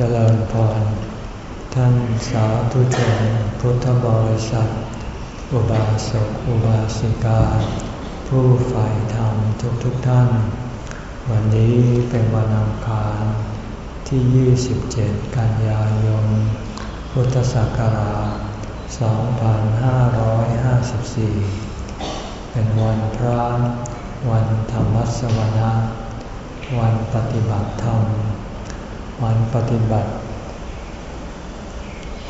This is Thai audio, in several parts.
เจริญพร ท่านสาธุชนพุทธบริษัท อุบาสกอุบาสิกา ผู้ฝ่ายธรรมทุกทุกท่าน วันนี้เป็นวันอังคารที่ 27 กันยายน พุทธศักราช 2554 เป็นวันพระ วันธรรมสวนะ วันปฏิบัติธรรม วันปฏิบัติ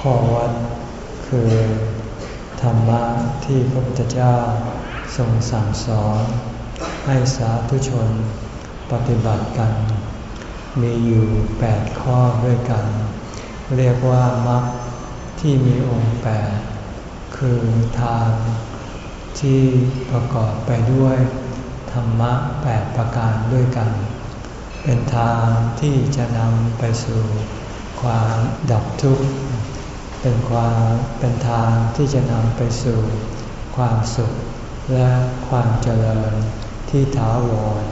ข้อวัดคือธรรมะที่พระพุทธเจ้าทรงสั่งสอนให้สาธุชนปฏิบัติกัน มีอยู่แปดข้อด้วยกัน เรียกว่ามรรคที่มีองค์แปดคือทางที่ประกอบไปด้วยธรรมะแปดประการด้วยกัน เป็นทางที่จะนำไปสู่ความดับทุกข์ เป็นความเป็นทางที่จะนำไปสู่ความสุขและความเจริญที่ถาวร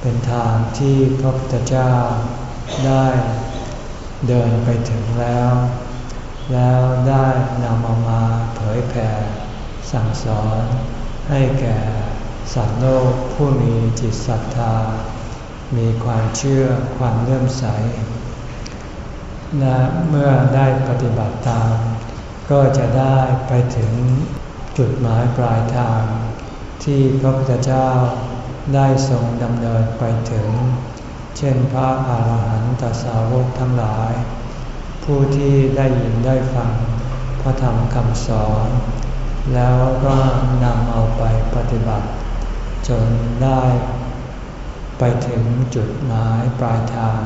เป็นทางที่พระพุทธเจ้าได้เดินไปถึงแล้ว แล้วได้นำเอามาเผยแผ่สั่งสอนให้แก่ สัตว์โลกผู้มีจิตศรัทธา มีความเชื่อความเลื่อมใส และเมื่อได้ปฏิบัติตาม ก็จะได้ไปถึงจุดหมายปลายทาง ที่พระพุทธเจ้าได้ทรงดำเนินไปถึง เช่นพระอาหารหันตสาวกทั้งหลาย ผู้ที่ได้ยินได้ฟังพระธรรมคำสอน แล้วก็นำเอาไปปฏิบัติ จนได้ไปถึงจุดหมายปลายทาง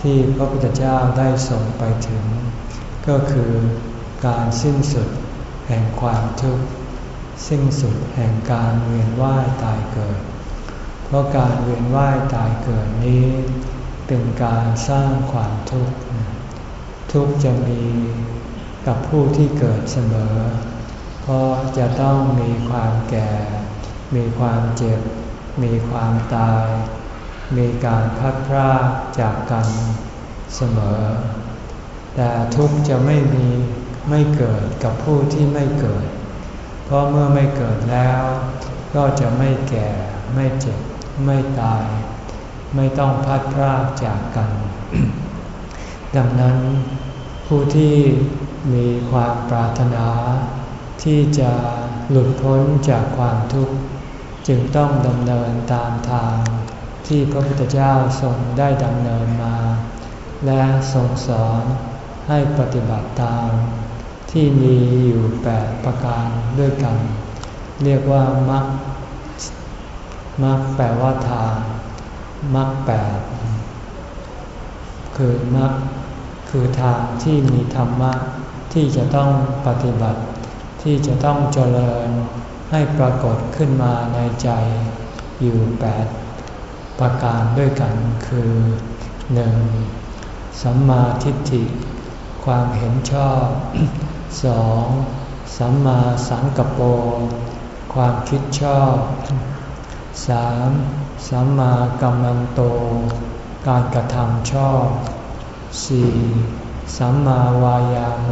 ที่พระพุทธเจ้าได้ส่งไปถึง ก็คือการสิ้นสุดแห่งความทุกข์สิ้นสุดแห่งการเวียนว่ายตายเกิด เพราะการเวียนว่ายตายเกิดนี้ เป็นการสร้างความทุกข์ ทุกข์จะมีกับผู้ที่เกิดเสมอ เพราะจะต้องมีความแก่ มีความเจ็บ มีความตาย มีการพัดพรากจากกันเสมอ แต่ทุกข์จะไม่มีไม่เกิดกับผู้ที่ไม่เกิด เพราะเมื่อไม่เกิดแล้ว ก็จะไม่แก่ ไม่เจ็บ ไม่ตาย ไม่ต้องพัดพรากจากกัน ดังนั้นผู้ที่มีความปรารถนาที่จะหลุดพ้นจากความทุกข์ จึงต้องดำเนินตามทางที่พระพุทธเจ้าทรงได้ดำเนินมา และทรงสอนให้ปฏิบัติตาม ที่มีอยู่แปดประการด้วยกัน เรียกว่ามรรคมรรคแปลว่าทางมรรคแปดคือมรรคคือทางที่มีธรรมะที่จะต้องปฏิบัติ ที่จะต้องเจริญ ให้ปรากฏขึ้นมาในใจอยู่แปดประการด้วยกันคือ 1. สัมมาทิฏฐิ ความเห็นชอบ 2. สัมมาสังกปโปความคิดชอบ 3. สัมมากัมมันโต การกระทำชอบ 4. สัมมาวายาโม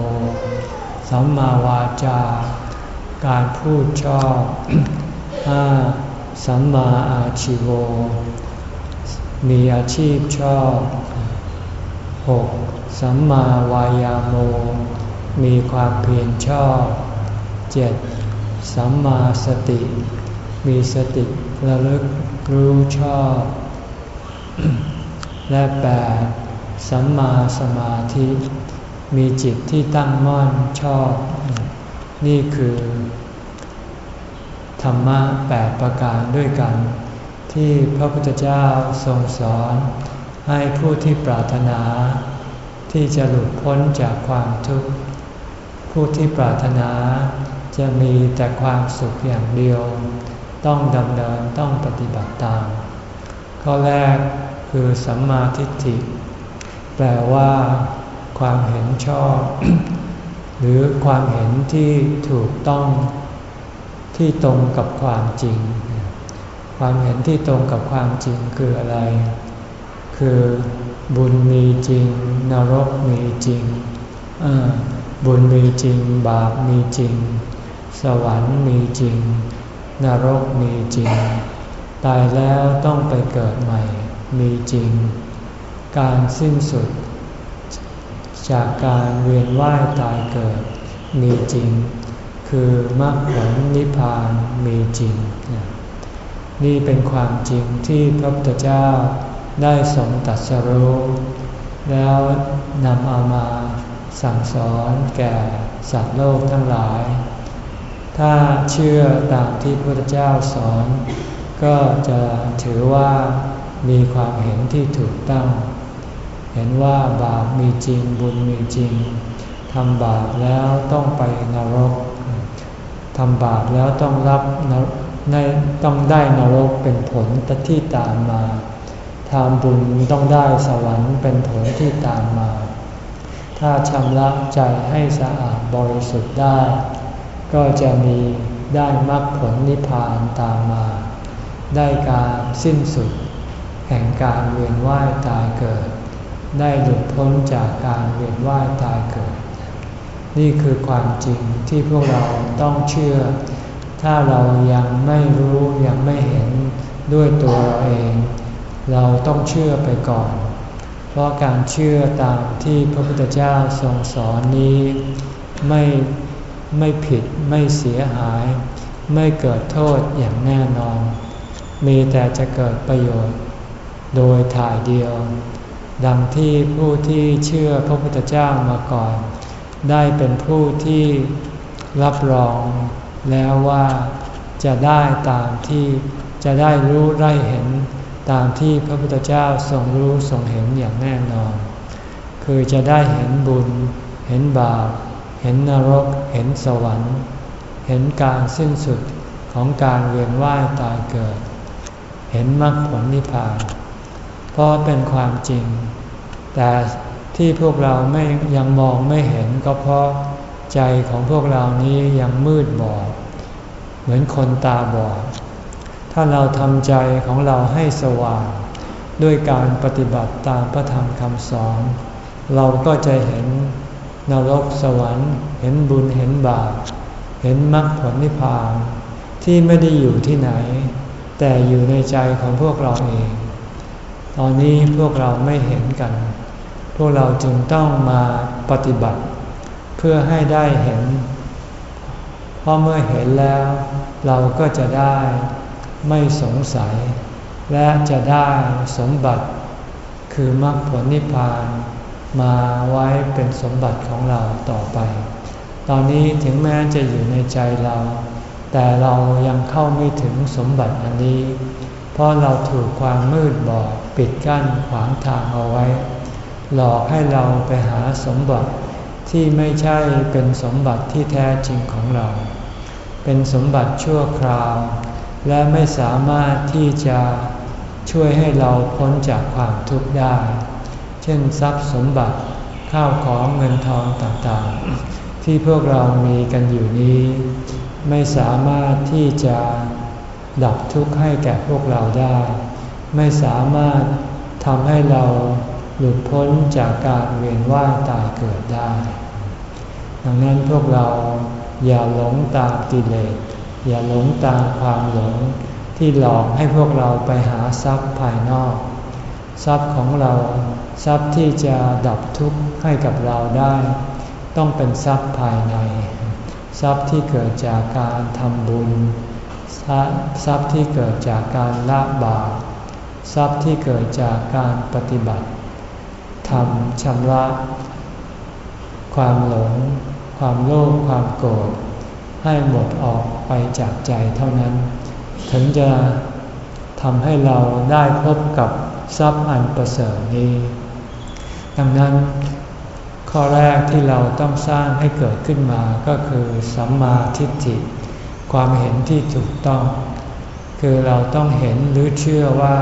สัมมาวาจา การพูดชอบ 5. สัมมาอาชิโว มีอาชีพชอบ 6. สัมมาวายาโม มีความเพียรชอบ 7. สัมมาสติ มีสติระลึกรู้ชอบ และ 8. สัมมาสมาธิ มีจิตที่ตั้งมั่นชอบ นี่คือ ธรรมะแปดประการด้วยกัน ที่พระพุทธเจ้าทรงสอน ให้ผู้ที่ปรารถนา ที่จะหลุดพ้นจากความทุกข์ ผู้ที่ปรารถนาจะมีแต่ความสุขอย่างเดียว ต้องดำเนินต้องปฏิบัติตาม ข้อแรกคือสัมมาทิฏฐิ แปลว่า ความเห็นชอบ หรือความเห็นที่ถูกต้องที่ตรงกับความจริง ความเห็นที่ตรงกับความจริงคืออะไร คือบุญมีจริง นรกมีจริง บุญมีจริง บาปมีจริง สวรรค์มีจริง นรกมีจริง ตายแล้วต้องไปเกิดใหม่มีจริง การสิ้นสุด จากการเวียนว่ายตายเกิดมีจริง คือมรรคผลนิพพานมีจริง นี่เป็นความจริงที่พระพุทธเจ้าได้ทรงตัดสรู้แล้วนำเอามาสั่งสอนแก่สัตว์โลกทั้งหลาย ถ้าเชื่อตามที่พระพุทธเจ้าสอน ก็จะถือว่ามีความเห็นที่ถูกต้อง เห็นว่าบาปมีจริงบุญมีจริงทำบาปแล้วต้องไปนรกทำบาปแล้วต้องรับต้องได้นรกเป็นผลที่ตามมาทำบุญต้องได้สวรรค์เป็นผลที่ตามมา ถ้าชำระใจให้สะอาดบริสุทธิ์ได้ ก็จะมีได้มรรคผลนิพพานตามมา ได้การสิ้นสุด แห่งการเวียนว่ายตายเกิด ได้หลุดพ้นจากการเวียนว่ายตายเกิด นี่คือความจริงที่พวกเราต้องเชื่อ ถ้าเรายังไม่รู้ยังไม่เห็นด้วยตัวเราเอง เราต้องเชื่อไปก่อน เพราะการเชื่อตามที่พระพุทธเจ้าทรงสอนนี้ไม่ไม่ผิดไม่เสียหาย ไม่เกิดโทษอย่างแน่นอน มีแต่จะเกิดประโยชน์ โดยถ่ายเดียว ดังที่ผู้ที่เชื่อพระพุทธเจ้ามาก่อน ได้เป็นผู้ที่รับรองแล้วว่าจะได้ตามที่จะได้รู้ได้เห็นตามที่พระพุทธเจ้าทรงรู้ทรงเห็นอย่างแน่นอน คือจะได้เห็นบุญ เห็นบาป เห็นนรก เห็นสวรรค์ เห็นการสิ้นสุดของการเวียนว่ายตายเกิด เห็นมรรคผลนิพพาน ราะเป็นความจริง แต่ที่พวกเราไม่ยังมองไม่เห็นก็เพราะใจของพวกเรานี้ยังมืดบอด เหมือนคนตาบอด ถ้าเราทำใจของเราให้สว่าง ด้วยการปฏิบัติตามพระธรรมคำสอน เราก็จะเห็นนรกสวรรค์ เห็นบุญเห็นบาปเห็นมรรคผลนิพพานที่ไม่ได้อยู่ที่ไหน แต่อยู่ในใจของพวกเราเอง ตอนนี้พวกเราไม่เห็นกัน พวกเราจึงต้องมาปฏิบัติ เพื่อให้ได้เห็น เพราะเมื่อเห็นแล้ว เราก็จะได้ไม่สงสัย และจะได้สมบัติ คือมรรคผลนิพพานมาไว้เป็นสมบัติของเราต่อไป ตอนนี้ถึงแม้จะอยู่ในใจเรา แต่เรายังเข้าไม่ถึงสมบัติอันนี้ ราะเราถูกความมืดบอดปิดกั้นขวางทางเอาไว้ หลอกให้เราไปหาสมบัติที่ไม่ใช่เป็นสมบัติที่แท้จริงของเรา เป็นสมบัติชั่วคราว และไม่สามารถที่จะช่วยให้เราพ้นจากความทุกข์ได้ เช่นทรัพย์สมบัติข้าวของเงินทองต่างๆ ที่พวกเรามีกันอยู่นี้ ไม่สามารถที่จะ ดับทุกข์ให้แก่พวกเราได้ ไม่สามารถทำให้เราหลุดพ้นจากการเวียนว่ายตายเกิดได้ ดังนั้นพวกเราอย่าหลงตามกิเลส อย่าหลงตามความหลงที่หลอกให้พวกเราไปหาทรัพย์ภายนอก ทรัพย์ของเราทรัพย์ที่จะดับทุกข์ให้กับเราได้ ต้องเป็นทรัพย์ภายใน ทรัพย์ที่เกิดจากการทำบุญ ทรัพย์ที่เกิดจากการละบาปทรัพย์ที่เกิดจากการปฏิบัติทำชำระ ความหลง ความโลภความโกรธให้หมดออกไปจากใจเท่านั้น ถึงจะทำให้เราได้พบกับทรัพย์อันประเสริฐนี้ ดังนั้น ข้อแรกที่เราต้องสร้างให้เกิดขึ้นมาก็คือสัมมาทิฏฐิ ความเห็นที่ถูกต้อง คือเราต้องเห็นหรือเชื่อว่า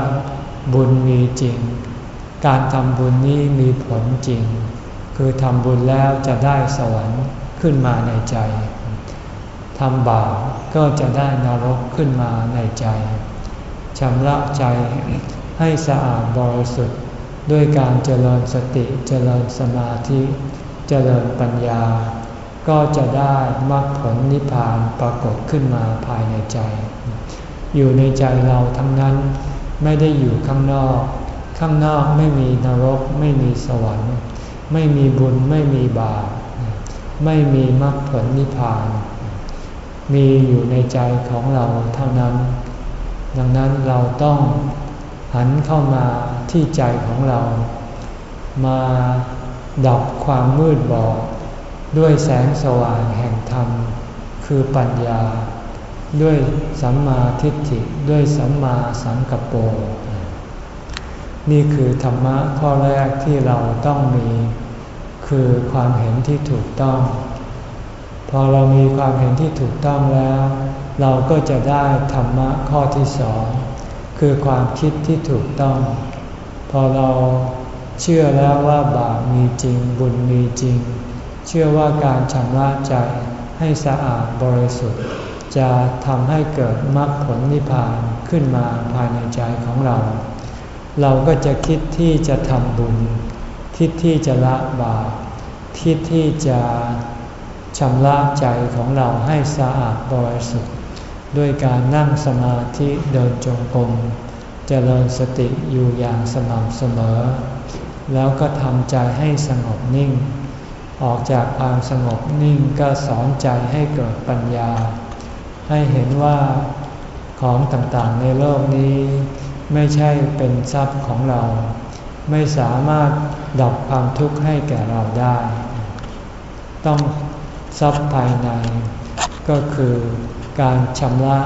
บุญมีจริง การทำบุญนี้มีผลจริง คือทำบุญแล้วจะได้สวรรค์ขึ้นมาในใจทำบาปก็จะได้นรกขึ้นมาในใจชำระใจให้สะอาดบริสุทธิ์ด้วยการเจริญสติเจริญสมาธิ เจริญปัญญา ก็จะได้มรรคผลนิพพานปรากฏขึ้นมาภายในใจ อยู่ในใจเราทั้งนั้นไม่ได้อยู่ข้างนอก ข้างนอกไม่มีนรก ไม่มีสวรรค์ ไม่มีบุญไม่มีบาปไม่มีมรรคผลนิพพาน มีอยู่ในใจของเราเท่านั้น ดังนั้นเราต้องหันเข้ามาที่ใจของเรา มาดับความมืดบอด ด้วยแสงสว่างแห่งธรรม คือปัญญา ด้วยสัมมาทิฏฐิด้วยสัมมาสังกัปโปนี่คือธรรมะข้อแรกที่เราต้องมี คือความเห็นที่ถูกต้อง พอเรามีความเห็นที่ถูกต้องแล้ว เราก็จะได้ธรรมะข้อที่สองคือความคิดที่ถูกต้อง พอเราเชื่อแล้วว่าบาปมีจริงบุญมีจริง เชื่อว่าการชำระใจให้สะอาดบริสุทธิ์ จะทำให้เกิดมรรคผลนิพพานขึ้นมาภายในใจของเรา เราก็จะคิดที่จะทำบุญ คิดที่จะละบาปคิดที่จะชำระใจของเราให้สะอาดบริสุทธิ์ ด้วยการนั่งสมาธิเดินจงกรมเจริญสติอยู่อย่างสม่ำเสมอ แล้วก็ทำใจให้สงบนิ่ง ออกจากความสงบนิ่งก็สอนใจให้เกิดปัญญา ให้เห็นว่าของต่างๆในโลกนี้ ไม่ใช่เป็นทรัพย์ของเรา ไม่สามารถดับความทุกข์ให้แก่เราได้ ต้องทรัพย์ภายใน ก็คือการชำระ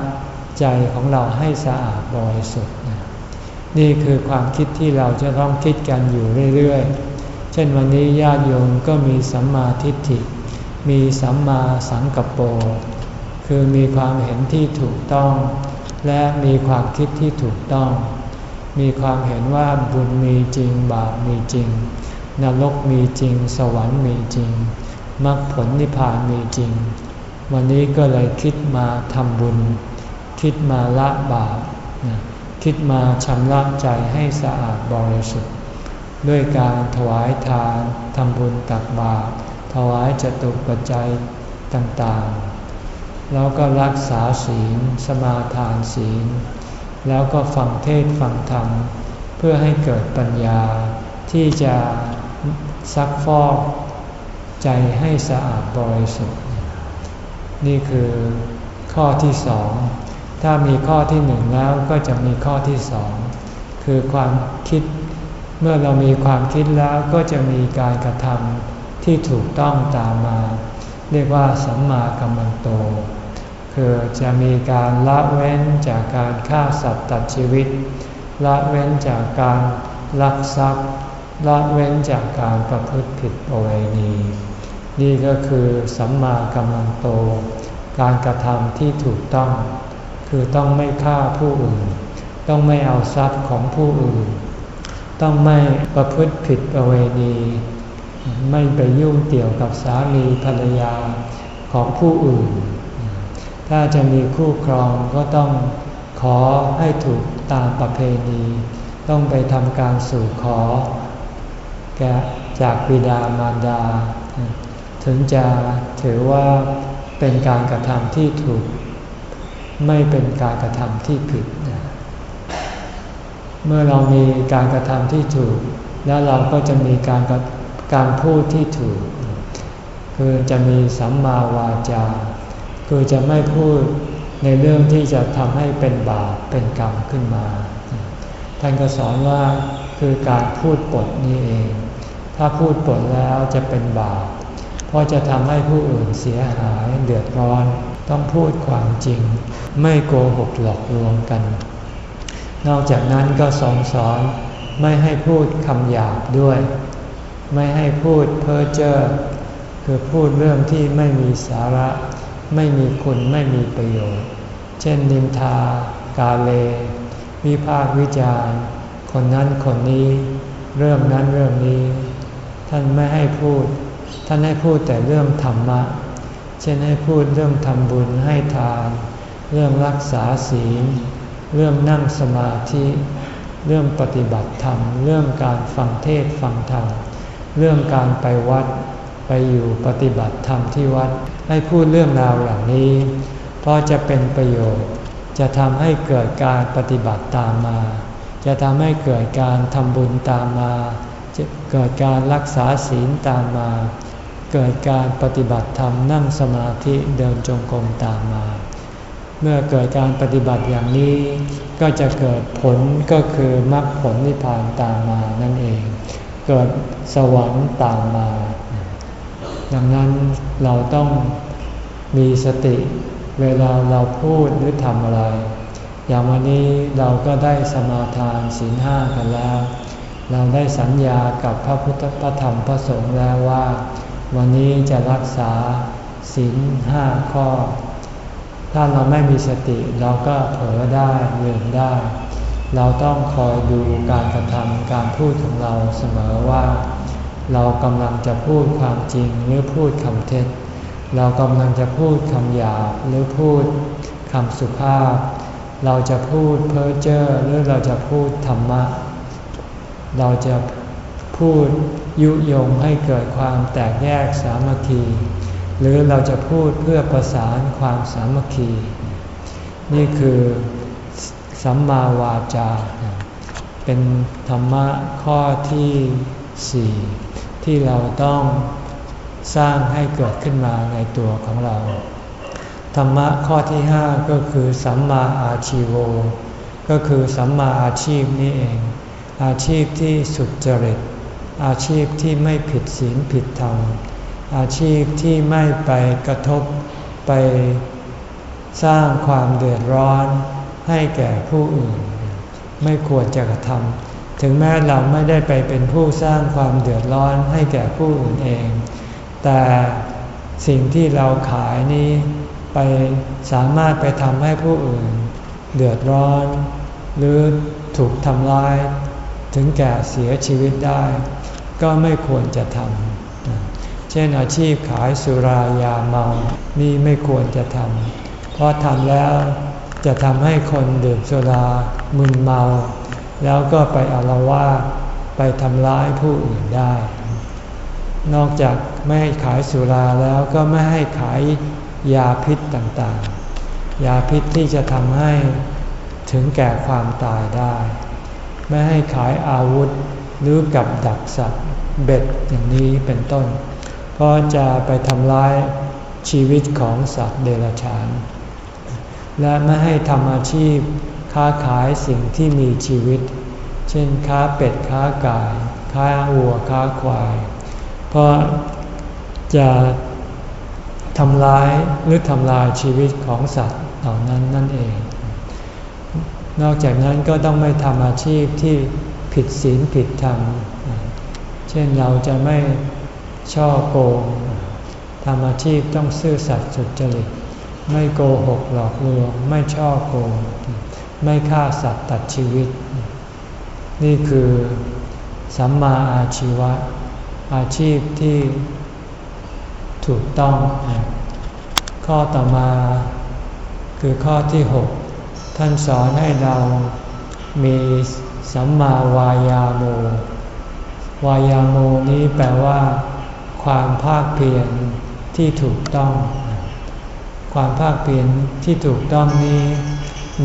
ใจของเราให้สะอาดบริสุทธิ์นี่คือความคิดที่เราจะต้องคิดกันอยู่เรื่อยๆ เช่นวันนี้ญาติโยมก็มีสัมมาทิฏฐิ มีสัมมาสังกัปโปคือมีความเห็นที่ถูกต้อง และมีความคิดที่ถูกต้อง มีความเห็นว่าบุญมีจริงบาปมีจริง นรกมีจริง สวรรค์มีจริงมรรคผลนิพพานมีจริง วันนี้ก็เลยคิดมาทำบุญ คิดมาละบาปคิดมาชำระใจให้สะอาดบริสุทธิ์ ด้วยการถวายทานทำบุญตักบาตรถวายจตุปัจจัยต่างๆ แล้วก็รักษาศีลสมาทานศีล แล้วก็ฟังเทศฟังธรรม เพื่อให้เกิดปัญญาที่จะซักฟอกใจให้สะอาดบริสุทธิ์ นี่คือข้อที่สองถ้ามีข้อที่หนึ่งแล้วก็จะมีข้อที่สองคือความคิด เมื่อเรามีความคิดแล้วก็จะมีการกระทำที่ถูกต้องตามมา เรียกว่าสัมมากัมมันโต คือจะมีการละเว้นจากการฆ่าสัตว์ตัดชีวิต ละเว้นจากการลักทรัพย์ ละเว้นจากการประพฤติผิดประเวณี นี่ก็คือสัมมากัมมันโต การกระทำที่ถูกต้อง คือต้องไม่ฆ่าผู้อื่น ต้องไม่เอาทรัพย์ของผู้อื่น ต้องไม่ประพฤติผิดประเวณี ไม่ไปยุ่งเกี่ยวกับสามีภรรยาของผู้อื่น ถ้าจะมีคู่ครองก็ต้องขอให้ถูกตามประเพณี ต้องไปทำการสู่ขอ แกจากบิดามารดา ถึงจะถือว่าเป็นการกระทำที่ถูก ไม่เป็นการกระทำที่ผิด เมื่อเรามีการกระทำที่ถูก แล้วเราก็จะมีการการพูดที่ถูก คือจะมีสัมมาวาจา คือจะไม่พูดในเรื่องที่จะทำให้เป็นบาปเป็นกรรมขึ้นมา ท่านก็สอนว่าคือการพูดปดนี้เอง ถ้าพูดปดแล้วจะเป็นบาป เพราะจะทำให้ผู้อื่นเสียหายเดือดร้อน ต้องพูดความจริง ไม่โกหกหลอกลวงกัน นอกจากนั้นก็สอนสอนไม่ให้พูดคำหยาบด้วย ไม่ให้พูดเพ้อเจ้อคือพูดเรื่องที่ไม่มีสาระ ไม่มีคุณไม่มีประโยชน์ เช่นนินทา กาเล วิพากวิจารณ์ คนนั้นคนนี้ เรื่องนั้นเรื่องนี้ ท่านไม่ให้พูด ท่านให้พูดแต่เรื่องธรรมะ เช่นให้พูดเรื่องทำบุญให้ทาน เรื่องรักษาศีล เรื่องนั่งสมาธิ เรื่องปฏิบัติธรรม เรื่องการฟังเทศฟังธรรม เรื่องการไปวัด ไปอยู่ปฏิบัติธรรมที่วัด ให้พูดเรื่องราวเหล่านี้ เพราะจะเป็นประโยชน์ จะทำให้เกิดการปฏิบัติตามมา จะทำให้เกิดการทำบุญตามมาจะเกิดการรักษาศีลตามมา เกิดการปฏิบัติธรรมนั่งสมาธิเดินจงกรมตามมา เมื่อเกิดการปฏิบัติอย่างนี้ ก็จะเกิดผลก็คือมรรคผลนิพพานตามมานั่นเอง เกิดสวรรค์ตามมา ดังนั้นเราต้องมีสติเวลาเราพูดหรือทำอะไร อย่างวันนี้เราก็ได้สมาทานศีลห้ากันแล้ว เราได้สัญญากับพระพุทธพระธรรมพระสงฆ์แล้วว่า วันนี้จะรักษาศีลห้าข้อ ถ้าเราไม่มีสติเราก็เผลอได้เลืมได้ เราต้องคอยดูการกระทำการพูดของเราเสมอว่า เรากำลังจะพูดความจริงหรือพูดคำเท็จ เรากำลังจะพูดคำหยาบหรือพูดคำสุภาพ เราจะพูดเพ้อเจ้อหรือเราจะพูดธรรมะ เราจะพูดยุยงให้เกิดความแตกแยกสามัคคี หรือเราจะพูดเพื่อประสานความสามัคคี นี่คือสัมมาวาจา เป็นธรรมะข้อที่สี่ที่เราต้องสร้างให้เกิดขึ้นมาในตัวของเรา ธรรมะข้อที่ห้าก็คือสัมมาอาชีโว ก็คือสัมมาอาชีพนี่เอง อาชีพที่สุจริต อาชีพที่ไม่ผิดศีลผิดธรรม อาชีพที่ไม่ไปกระทบไปสร้างความเดือดร้อนให้แก่ผู้อื่น ไม่ควรจะกระทำถึงแม้เราไม่ได้ไปเป็นผู้สร้างความเดือดร้อนให้แก่ผู้อื่นเอง แต่สิ่งที่เราขายนี้ไปสามารถไปทำให้ผู้อื่น เดือดร้อน หรือถูกทำร้าย ถึงแก่เสียชีวิตได้ ก็ไม่ควรจะทำ เช่นอาชีพขายสุรายาเมา นี่ไม่ควรจะทำ เพราะทำแล้วจะทำให้คนดื่มสุรามึนเมา แล้วก็ไปอารวาไปทำร้ายผู้อื่นได้ นอกจากไม่ให้ขายสุราแล้วก็ไม่ให้ขายยาพิษต่างๆ ยาพิษที่จะทำให้ถึงแก่ความตายได้ ไม่ให้ขายอาวุธหรือกับดักสัตว์เบ็ดอย่างนี้เป็นต้น ราะจะไปทำร้ายชีวิตของสัตว์เดรัจฉาน และไม่ให้ทำอาชีพค้าขายสิ่งที่มีชีวิต เช่นค้าเป็ดค้าไก่ค้าวัวค้าควาย เพราะจะทำร้ายหรือทำลายชีวิตของสัตว์เหล่านั้นนั่นเอง นอกจากนั้นก็ต้องไม่ทำอาชีพที่ผิดศีลผิดธรรม เช่นเราจะไม่ ช่อโกงทำอาชีพต้องซื่อสัตย์สุจริต ไม่โกหกหลอกลวง ไม่ช่อโกง ไม่ฆ่าสัตว์ตัดชีวิต นี่คือสัมมาอาชีวะ อาชีพที่ถูกต้อง ข้อต่อมาคือข้อที่หกท่านสอนให้เรามีสัมมาวายาโม วายาโมนี้แปลว่า ความภาคเพียรที่ถูกต้อง ความภาคเพียรที่ถูกต้องนี้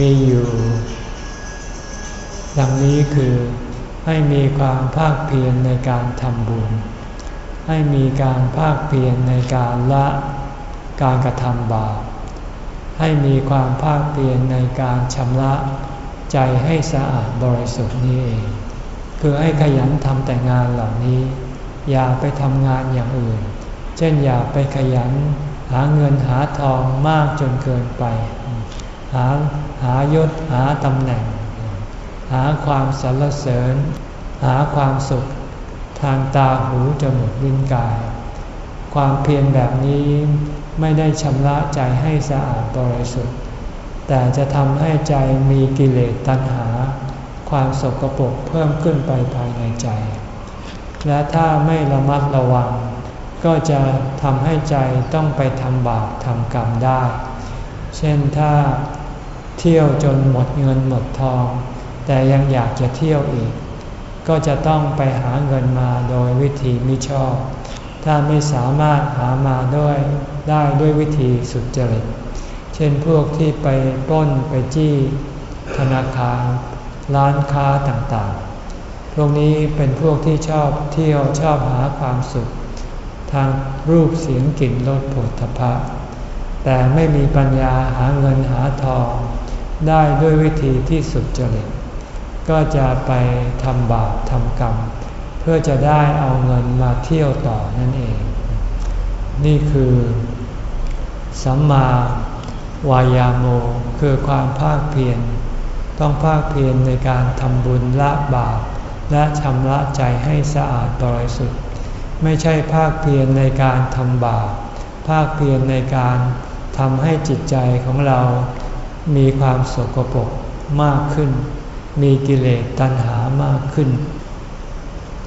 มีอยู่ ดังนี้คือให้มีความภาคเพียรในการทำบุญ ให้มีการภาคเพียรในการละการกระทำบาป ให้มีความภาคเพียรในการชำระใจให้สะอาดบริสุทธิ์นี้เอง คือให้ขยันทำแต่งานเหล่านี้ อย่าไปทำงานอย่างอื่น เช่นอย่าไปขยัน หาเงินหาทองมากจนเกินไป หาหายศหาตำแหน่ง หาความสรรเสริญ หาความสุข ทางตาหูจมูกลิ้นกาย ความเพียรแบบนี้ไม่ได้ชำระใจให้สะอาดบริสุทธิ์ แต่จะทำให้ใจมีกิเลสตัณหา ความสกปรกเพิ่มขึ้นไปภายในใจ และถ้าไม่ระมัดระวัง ก็จะทำให้ใจต้องไปทำบาปทำกรรมได้ เช่นถ้าเที่ยวจนหมดเงินหมดทอง แต่ยังอยากจะเที่ยวอีก ก็จะต้องไปหาเงินมาโดยวิธีมิชอบ ถ้าไม่สามารถหามาด้วยได้ด้วยวิธีสุจริต เช่นพวกที่ไปปล้นไปจี้ธนาคารร้านค้าต่างๆ วกนี้เป็นพวกที่ชอบเที่ยวชอบหาความสุข ทางรูปเสียงกลิ่นรสผลทพะ แต่ไม่มีปัญญาหาเงินหาทอง ได้ด้วยวิธีที่สุดจริต ก็จะไปทำบาปทำกรรม เพื่อจะได้เอาเงินมาเที่ยวต่อนั่นเอง นี่คือสัมมาวายาโมคือความภาคเพียรต้องภาคเพียรในการทำบุญละบาป และชำระใจให้สะอาดบริสุทธิ์ ไม่ใช่ภาคเพียรในการทำบาปภาคเพียรในการทำให้จิตใจของเรา มีความสกปรกมากขึ้น มีกิเลสตัณหามากขึ้น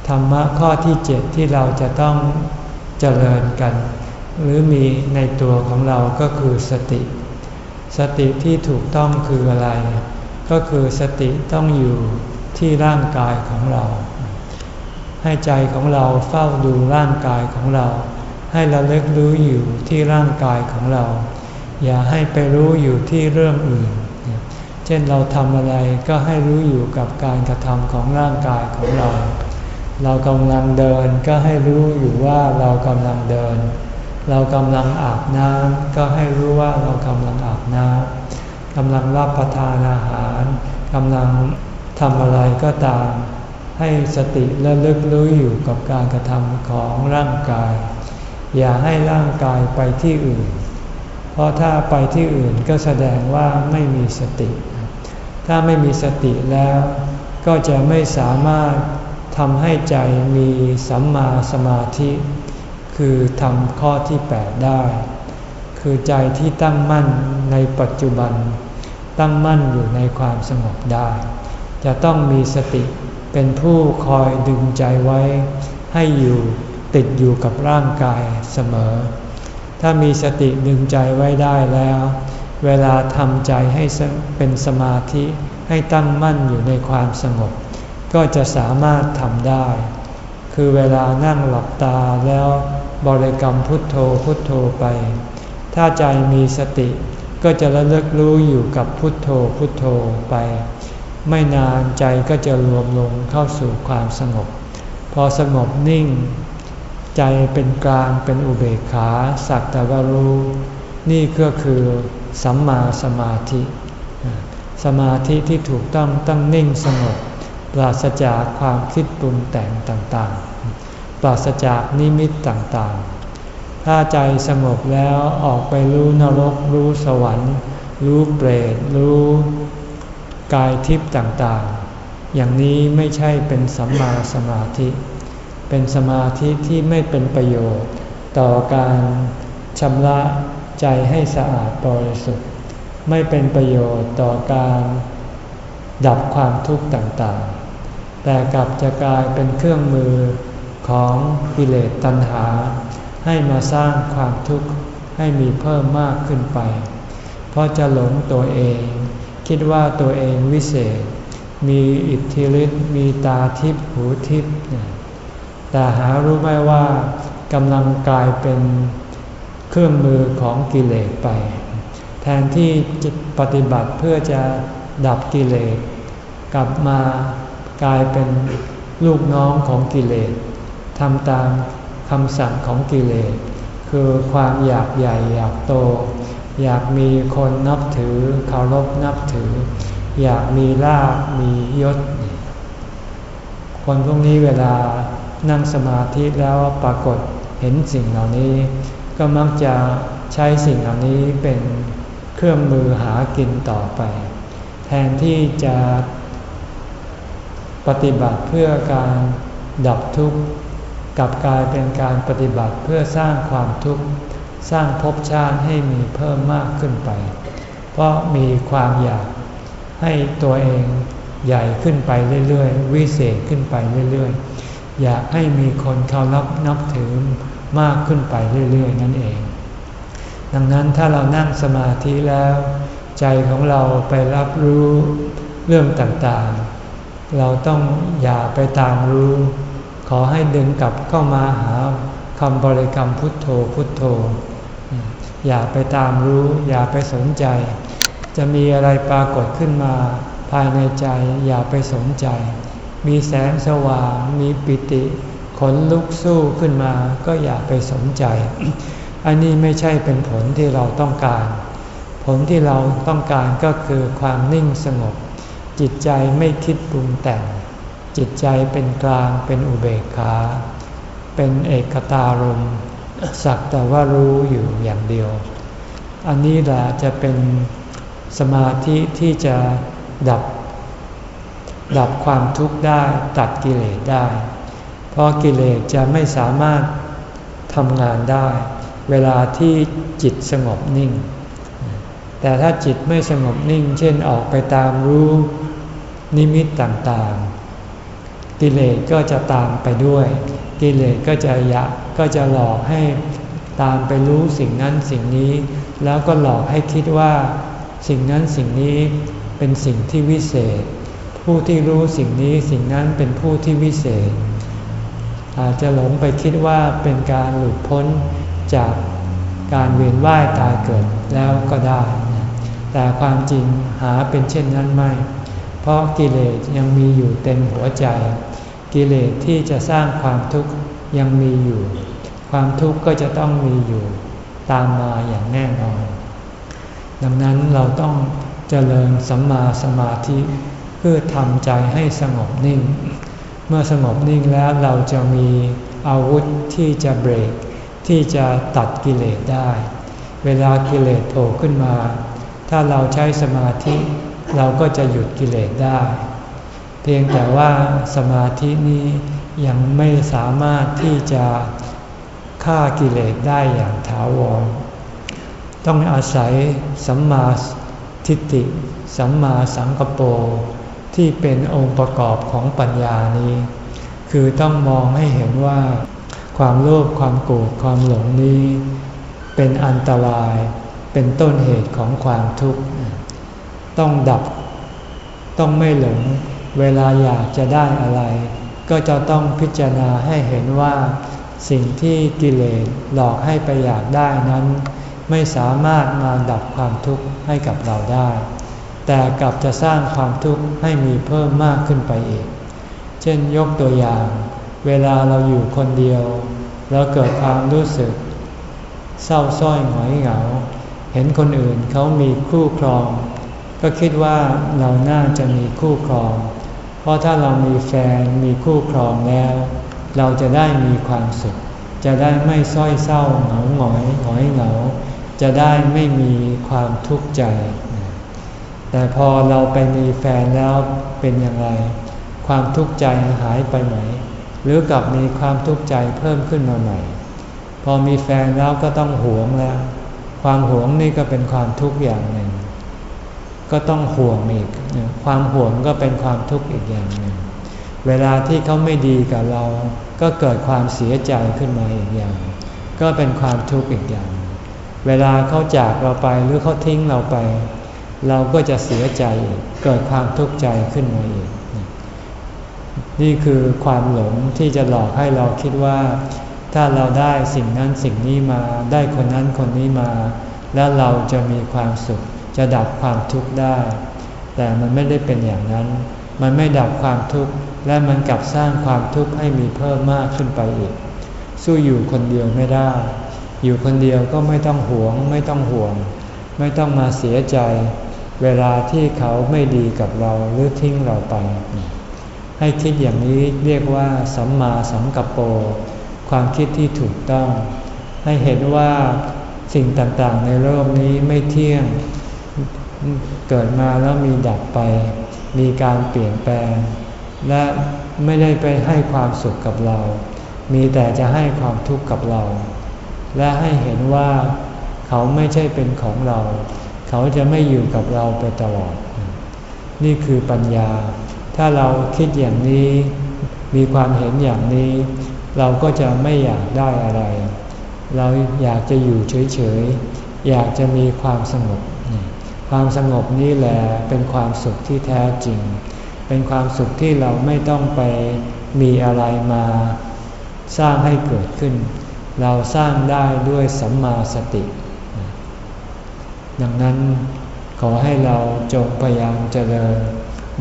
ธรรมะข้อที่เจ็ดที่เราจะต้องเจริญกัน หรือมีในตัวของเราก็คือสติ สติที่ถูกต้องคืออะไร ก็คือสติต้องอยู่ ที่ร่างกายของเรา ให้ใจของเราเฝ้าดูร่างกายของเรา ให้เราเล็กรู้อยู่ที่ร่างกายของเรา อย่าให้ไปรู้อยู่ที่เรื่องอื่น เช่นเราทำอะไรก็ให้รู้อยู่กับการกระทำของร่างกายของเรา เรากำลังเดินก็ให้รู้อยู่ว่าเรากำลังเดิน เรากำลังอาบน้ำก็ให้รู้ว่าเรากำลังอาบน้ำกำลังรับประทานอาหารกำลัง ทำอะไรก็ตาม ให้สติและลึกรู้อยู่กับการกระทำของร่างกาย อย่าให้ร่างกายไปที่อื่น เพราะถ้าไปที่อื่นก็แสดงว่าไม่มีสติ ถ้าไม่มีสติแล้ว ก็จะไม่สามารถทำให้ใจมีสัมมาสมาธิ คือทำข้อที่แปดได้ คือใจที่ตั้งมั่นในปัจจุบัน ตั้งมั่นอยู่ในความสงบได้ จะต้องมีสติเป็นผู้คอยดึงใจไว้ ให้อยู่ติดอยู่กับร่างกายเสมอ ถ้ามีสติดึงใจไว้ได้แล้ว เวลาทำใจให้เป็นสมาธิให้ตั้งมั่นอยู่ในความสงบ ก็จะสามารถทำได้ คือเวลานั่งหลับตาแล้วบริกรรมพุทโธพุทโธไป ถ้าใจมีสติก็จะระลึกรู้อยู่กับพุทโธพุทโธไป ไม่นานใจก็จะรวมลงเข้าสู่ความสงบ พอสงบนิ่ง ใจเป็นกลางเป็นอุเบกขาสักแต่ว่ารู้นี่ก็คือสัมมาสมาธิ สมาธิที่ถูกต้องตั้งนิ่งสงบปราศจากความคิดปรุงแต่งต่างๆ ปราศจากนิมิตต่างๆ ถ้าใจสงบแล้วออกไปรู้นรก รู้สวรรค์ รู้เปรตรู้ กายทิพย์ต่างๆ อย่างนี้ไม่ใช่เป็นสัมมาสมาธิ เป็นสมาธิที่ไม่เป็นประโยชน์ ต่อการชำระใจให้สะอาดบริสุทธิ์ ไม่เป็นประโยชน์ต่อการดับความทุกข์ต่างๆ แต่กลับจะกลายเป็นเครื่องมือของกิเลสตัณหา ให้มาสร้างความทุกข์ให้มีเพิ่มมากขึ้นไป เพราะจะหลงตัวเอง คิดว่าตัวเองวิเศษ มีอิทธิฤทธิ์มีตาทิพย์หูทิพย์แต่หารู้ไหมว่ากำลังกลายเป็นเครื่องมือของกิเลสไป แทนที่จะปฏิบัติเพื่อจะดับกิเลสกลับมากลายเป็นลูกน้องของกิเลสทำตามคำสั่งของกิเลส คือความอยากใหญ่อยากโต อยากมีคนนับถือเคารพนับถือ อยากมีลาบมียศ คนพวกนี้เวลานั่งสมาธิแล้วปรากฏเห็นสิ่งเหล่านี้ ก็มักจะใช้สิ่งเหล่านี้เป็นเครื่องมือหากินต่อไป แทนที่จะปฏิบัติเพื่อการดับทุกข์กับกลายเป็นการปฏิบัติเพื่อสร้างความทุกข์ สร้างภพชาติให้มีเพิ่มมากขึ้นไป เพราะมีความอยากให้ตัวเองใหญ่ขึ้นไปเรื่อยๆ วิเศษขึ้นไปเรื่อยๆ อยากให้มีคนเคารพนับถือมากขึ้นไปเรื่อยๆ นั่นเอง ดังนั้นถ้าเรานั่งสมาธิแล้ว ใจของเราไปรับรู้เรื่องต่างๆ เราต้องอย่าไปตามรู้ ขอให้ดึงกลับเข้ามาหาคำบริกรรมพุทโธพุทโธ อย่าไปตามรู้ อย่าไปสนใจ จะมีอะไรปรากฏขึ้นมา ภายในใจอย่าไปสนใจ มีแสงสว่าง มีปิติขนลุกสู้ขึ้นมา ก็อย่าไปสนใจ อันนี้ไม่ใช่เป็นผลที่เราต้องการ ผลที่เราต้องการก็คือความนิ่งสงบ จิตใจไม่คิดปรุงแต่ง จิตใจเป็นกลางเป็นอุเบกขา เป็นเอกตารม สักแต่ว่ารู้อยู่อย่างเดียว อันนี้แหละจะเป็นสมาธิที่จะดับ ดับความทุกข์ได้ตัดกิเลสได้ เพราะกิเลสจะไม่สามารถทำงานได้ เวลาที่จิตสงบนิ่ง แต่ถ้าจิตไม่สงบนิ่ง เช่นออกไปตามรู้นิมิตต่างๆ กิเลสก็จะตามไปด้วย กิเลสก็จะยะก็จะหลอกให้ตามไปรู้สิ่งนั้นสิ่งนี้ แล้วก็หลอกให้คิดว่าสิ่งนั้นสิ่งนี้เป็นสิ่งที่วิเศษ ผู้ที่รู้สิ่งนี้สิ่งนั้นเป็นผู้ที่วิเศษ อาจจะหลงไปคิดว่าเป็นการหลุดพ้นจากการเวียนว่ายตายเกิดแล้วก็ได้ แต่ความจริงหาเป็นเช่นนั้นไม่ เพราะกิเลสยังมีอยู่เต็มหัวใจ กิเลสที่จะสร้างความทุกข์ยังมีอยู่ ความทุกข์ก็จะต้องมีอยู่ตามมาอย่างแน่นอน ดังนั้นเราต้องเจริญสัมมาสมาธิเพื่อทำใจให้สงบนิ่ง เมื่อสงบนิ่งแล้วเราจะมีอาวุธที่จะเบรก ที่จะตัดกิเลสได้ เวลากิเลสโผล่ขึ้นมา ถ้าเราใช้สมาธิเราก็จะหยุดกิเลสได้ เพียงแต่ว่าสมาธินี้ยังไม่สามารถที่จะฆ่ากิเลสได้อย่างถาวร ต้องอาศัยสัมมาทิฏฐิ สัมมาสังกปรที่เป็นองค์ประกอบของปัญญานี้ คือต้องมองให้เห็นว่า ความโลภความโกรธความหลงนี้ เป็นอันตรายเป็นต้นเหตุของความทุกข์ ต้องดับ ต้องไม่หลง เวลาอยากจะได้อะไร ก็จะต้องพิจารณาให้เห็นว่า สิ่งที่กิเลสหลอกให้ไปอยากได้นั้น ไม่สามารถมาดับความทุกข์ให้กับเราได้ แต่กลับจะสร้างความทุกข์ให้มีเพิ่มมากขึ้นไปอีก เช่นยกตัวอย่าง เวลาเราอยู่คนเดียว แล้วเกิดความรู้สึก เศร้าส้อยหงอยเหงา เห็นคนอื่นเขามีคู่ครอง ก็คิดว่าเราน่าจะมีคู่ครอง เพราะถ้าเรามีแฟนมีคู่ครองแล้ว เราจะได้มีความสุข จะได้ไม่ส้อยเศร้าเหงาหงอยหงอยเหงา จะได้ไม่มีความทุกข์ใจ แต่พอเราไปมีแฟนแล้วเป็นอย่างไร ความทุกข์ใจหายไปไหมหรือกลับมีความทุกข์ใจเพิ่มขึ้นมาใหม่ พอมีแฟนแล้วก็ต้องหวงแล้ว ความหวงนี่ก็เป็นความทุกข์อย่างหนึ่ง ก็ต้องห่วงอีก ความห่วงก็เป็นความทุกข์อีกอย่างหนึ่ง เวลาที่เขาไม่ดีกับเรา ก็เกิดความเสียใจขึ้นมาอีกอย่าง ก็เป็นความทุกข์อีกอย่าง เวลาเขาจากเราไปหรือเขาทิ้งเราไป เราก็จะเสียใจ เกิดความทุกข์ใจขึ้นมาอีก นี่คือความหลงที่จะหลอกให้เราคิดว่า ถ้าเราได้สิ่งนั้นสิ่งนี้มา ได้คนนั้นคนนี้มา แล้วเราจะมีความสุข จะดับความทุกข์ได้ แต่มันไม่ได้เป็นอย่างนั้น มันไม่ดับความทุกข์และมันกลับสร้างความทุกข์ให้มีเพิ่มมากขึ้นไปอีก สู้อยู่คนเดียวไม่ได้ อยู่คนเดียวก็ไม่ต้องหวง ไม่ต้องห่วง ไม่ต้องมาเสียใจ เวลาที่เขาไม่ดีกับเราหรือทิ้งเราไป ให้คิดอย่างนี้เรียกว่าสัมมาสังกัปโป ความคิดที่ถูกต้อง ให้เห็นว่าสิ่งต่างๆในโลกนี้ไม่เที่ยง เกิดมาแล้วมีดับไป มีการเปลี่ยนแปลง และไม่ได้ไปให้ความสุขกับเรา มีแต่จะให้ความทุกข์กับเรา และให้เห็นว่าเขาไม่ใช่เป็นของเรา เขาจะไม่อยู่กับเราไปตลอด นี่คือปัญญา ถ้าเราคิดอย่างนี้ มีความเห็นอย่างนี้ เราก็จะไม่อยากได้อะไร เราอยากจะอยู่เฉยๆ อยากจะมีความสงบ ความสงบนี่แหละเป็นความสุขที่แท้จริง เป็นความสุขที่เราไม่ต้องไปมีอะไรมาสร้างให้เกิดขึ้น เราสร้างได้ด้วยสัมมาสติ ดังนั้นขอให้เราจงพยายามเจริญ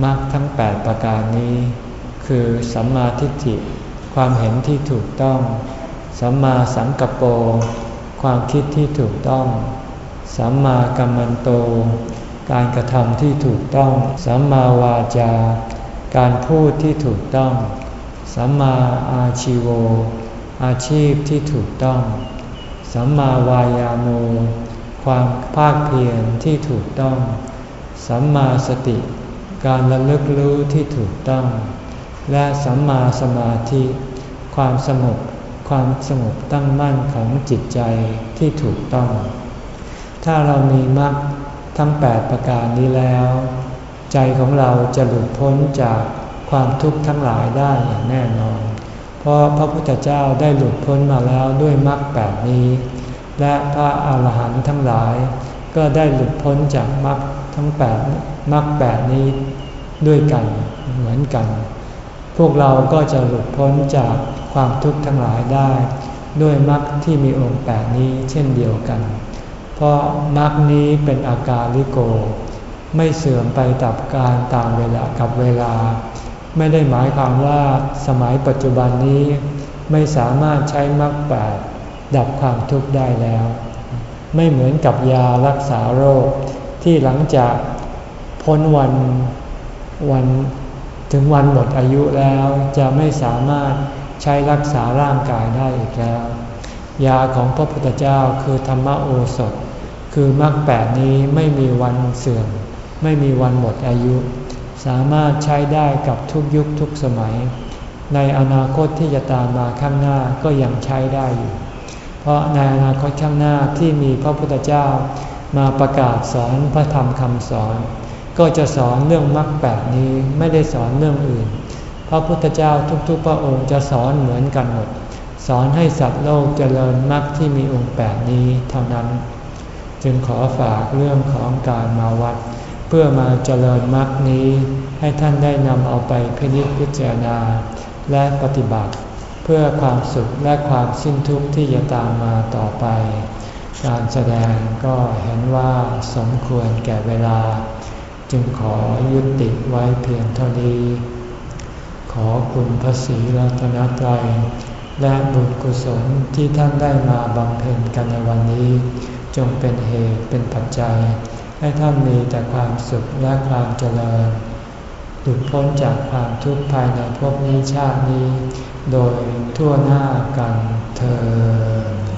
มรรคทั้ง 8 ประการนี้ คือสัมมาทิฏฐิความเห็นที่ถูกต้อง สัมมาสังกัปโปความคิดที่ถูกต้อง สัมมากัมมันโต การกระทำที่ถูกต้อง สัมมาวาจา การพูดที่ถูกต้อง สัมมาอาชีโว อาชีพที่ถูกต้อง สัมมาวายาโม ความภาคเพียรที่ถูกต้อง สัมมาสติ การระลึกรู้ที่ถูกต้อง และสัมมาสมาธิ ความสงบความสงบตั้งมั่นของจิตใจที่ถูกต้อง ถ้าเรามีมรรคทั้ง 8 ประการนี้แล้ว ใจของเราจะหลุดพ้นจากความทุกข์ทั้งหลายได้อย่างแน่นอน เพราะพระพุทธเจ้าได้หลุดพ้นมาแล้วด้วยมรรคแปดนี้ และพระอาหารหันต์ทั้งหลาย ก็ได้หลุดพ้นจากมรรคทั้งแปดมรรคแปดนี้ด้วยกันเหมือนกัน พวกเราก็จะหลุดพ้นจากความทุกข์ทั้งหลายได้ ด้วยมรรคที่มีองค์แปดนี้เช่นเดียวกัน เพราะมรรคนี้เป็นอาการลิโก ไม่เสื่อมไปตับการตามเวลากับเวลา ไม่ได้หมายความว่าสมัยปัจจุบันนี้ไม่สามารถใช้มรรคแปดดับความทุกข์ได้แล้ว ไม่เหมือนกับยารักษาโรค ที่หลังจากพ้นวันวันถึงวันหมดอายุแล้วจะไม่สามารถใช้รักษาร่างกายได้อีกแล้ว ยาของพระพุทธเจ้าคือธรรมโอสถ คือมรรคแปดนี้ไม่มีวันเสื่อม ไม่มีวันหมดอายุ สามารถใช้ได้กับทุกยุคทุกสมัย ในอนาคตที่จะตามมาข้างหน้าก็ยังใช้ได้อยู่ เพราะในอนาคตข้างหน้าที่มีพระพุทธเจ้ามาประกาศสอนพระธรรมคำสอน ก็จะสอนเรื่องมรรคแปดนี้ไม่ได้สอนเรื่องอื่น พระพุทธเจ้าทุกๆ พระองค์จะสอนเหมือนกันหมด สอนให้สัตว์โลกเจริญมรรคที่มีองค์แปดนี้เท่านั้น จึงขอฝากเรื่องของการมาวัด เพื่อมาเจริญมรรคนี้ ให้ท่านได้นำเอาไปพินิจพิจารณา และปฏิบัติ เพื่อความสุขและความสิ้นทุกข์ที่จะตามมาต่อไป การแสดงก็เห็นว่าสมควรแก่เวลา จึงขอยุติไว้เพียงเท่านี้ขอคุณพระศรีรัตนตรัยและบุญกุศลที่ท่านได้มาบำเพ็ญกันในวันนี้ จงเป็นเหตุเป็นปัจจัย ให้ท่านมีแต่ความสุขและความเจริญหลุดพ้นจากความทุกข์ภายในภพนี้ชาตินี้ โดยทั่วหน้ากันเธอ